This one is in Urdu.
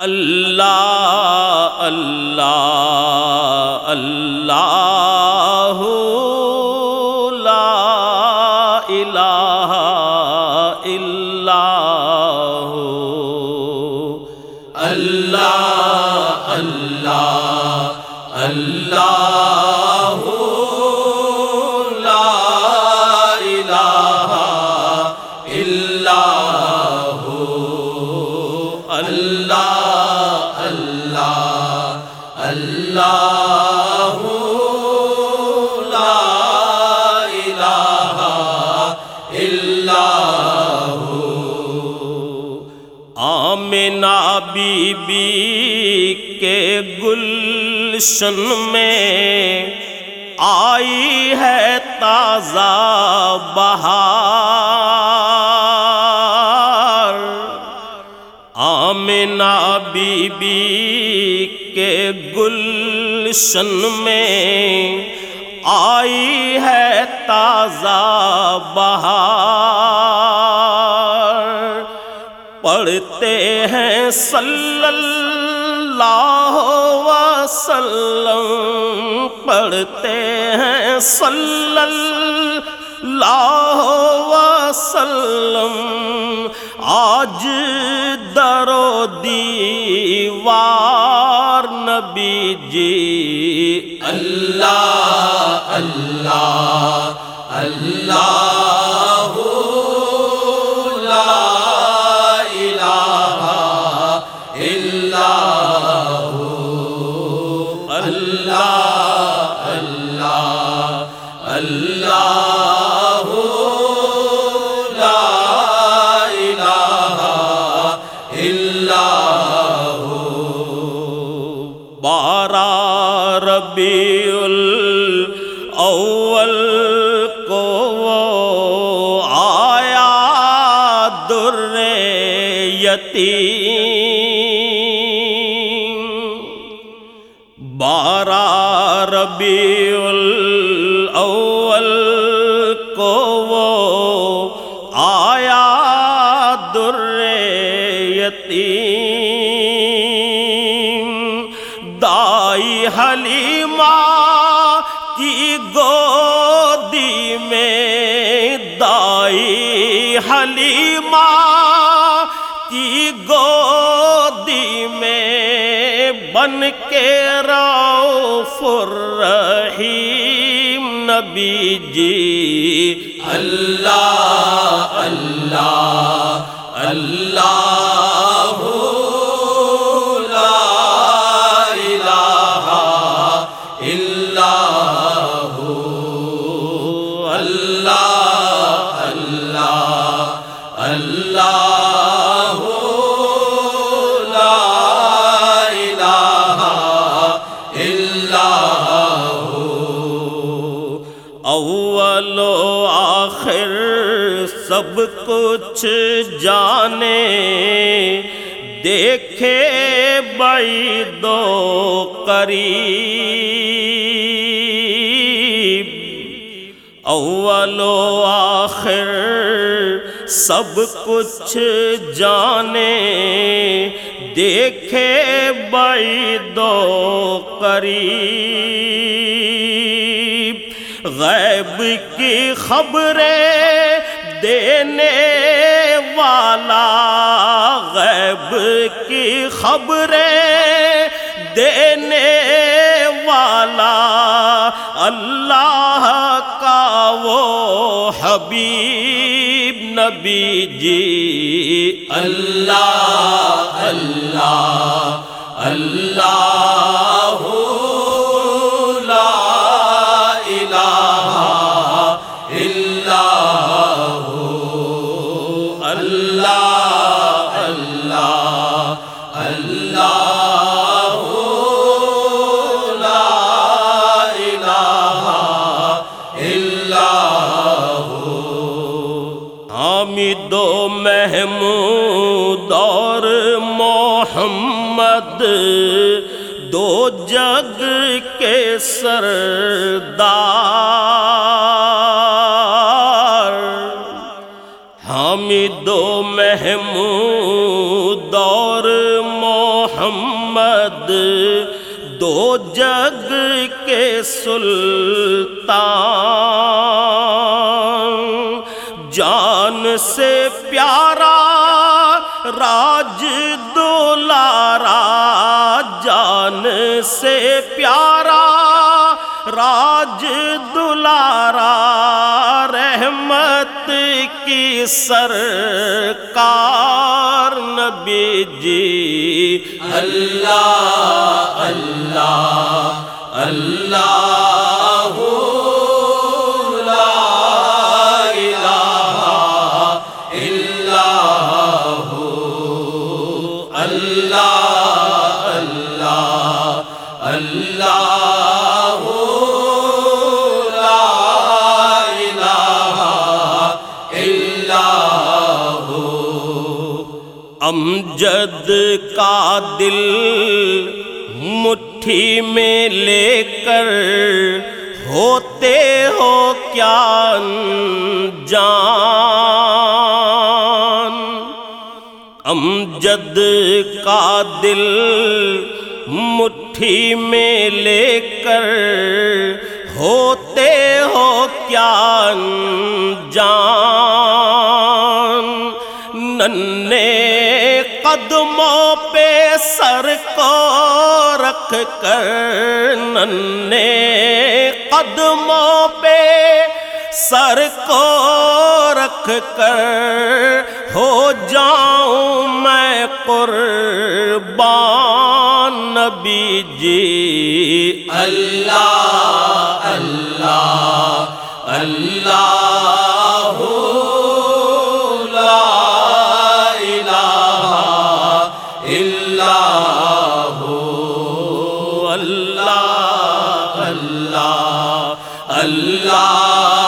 اللہ اللہ اللہ لا الہ الا اللہ اللہ اللہ لا الہ الا اللہ بی بی کے گلشن میں آئی ہے تازہ بہار۔ آمنہ بی بی کے گلشن میں آئی ہے تازہ بہار۔ پڑھتے ہیں صلی اللہ وسلم، پڑھتے ہیں صلی اللہ وسلم۔ آج درو دیوار نبی جی۔ اللہ اللہ اللہ۔ ربیع الاول کو وہ آیا در یتیم بارہ ربیع دائی حلیمہ کی گودی میں دائی حلیمہ کی گودی میں بن کے روف الرحیم نبی جی۔ اللہ سب کچھ جانے، دیکھے بئی دو قریب۔ اول و آخر سب کچھ جانے، دیکھے بئی دو قریب۔ غیب کی خبریں دینے والا غیب کی خبریں دینے والا اللہ کا وہ حبیب نبی جی اللہ اللہ محمود اور محمد، دو جگ کے سردار۔ حامد و محمود اور محمد، دو جگ کے سلطان۔ سے پیارا راج دولارا جان سے پیارا راج دلارا، رحمت کی سرکار نبی جی۔ اللہ اللہ اللہ لا امجد کا دل مٹھی میں لے کر ہوتے ہو کیا جان امجد کا دل مٹھی میں لے کر ہوتے ہو کیا جان ننے قدموں پہ سر کو رکھ کر ننے قدموں پہ سر کو رکھ کر ہو جاؤں میں قربان نبی جی۔ اللہ اللہ اللہ اللہ